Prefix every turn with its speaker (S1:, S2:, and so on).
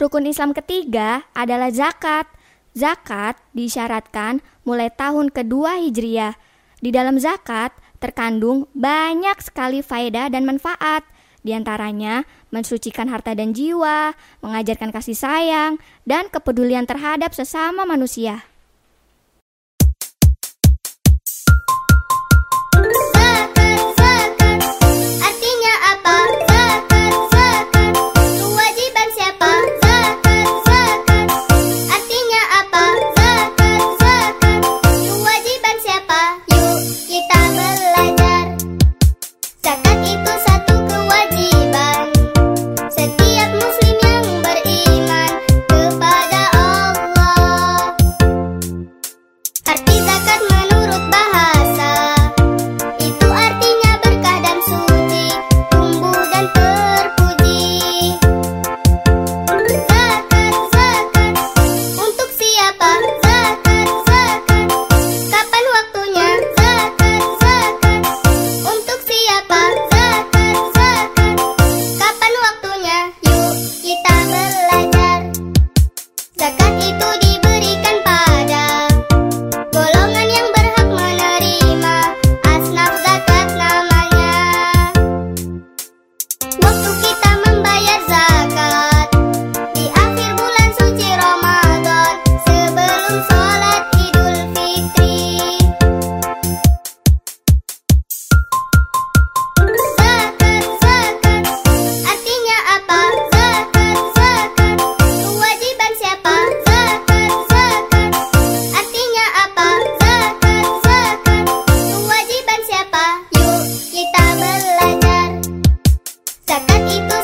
S1: Rukun Islam ketiga adalah zakat. Zakat disyaratkan mulai tahun kedua Hijriah. Di dalam zakat terkandung banyak sekali faedah dan manfaat. Di antaranya mensucikan harta dan jiwa, mengajarkan kasih sayang, dan kepedulian terhadap sesama manusia. Cetakan itu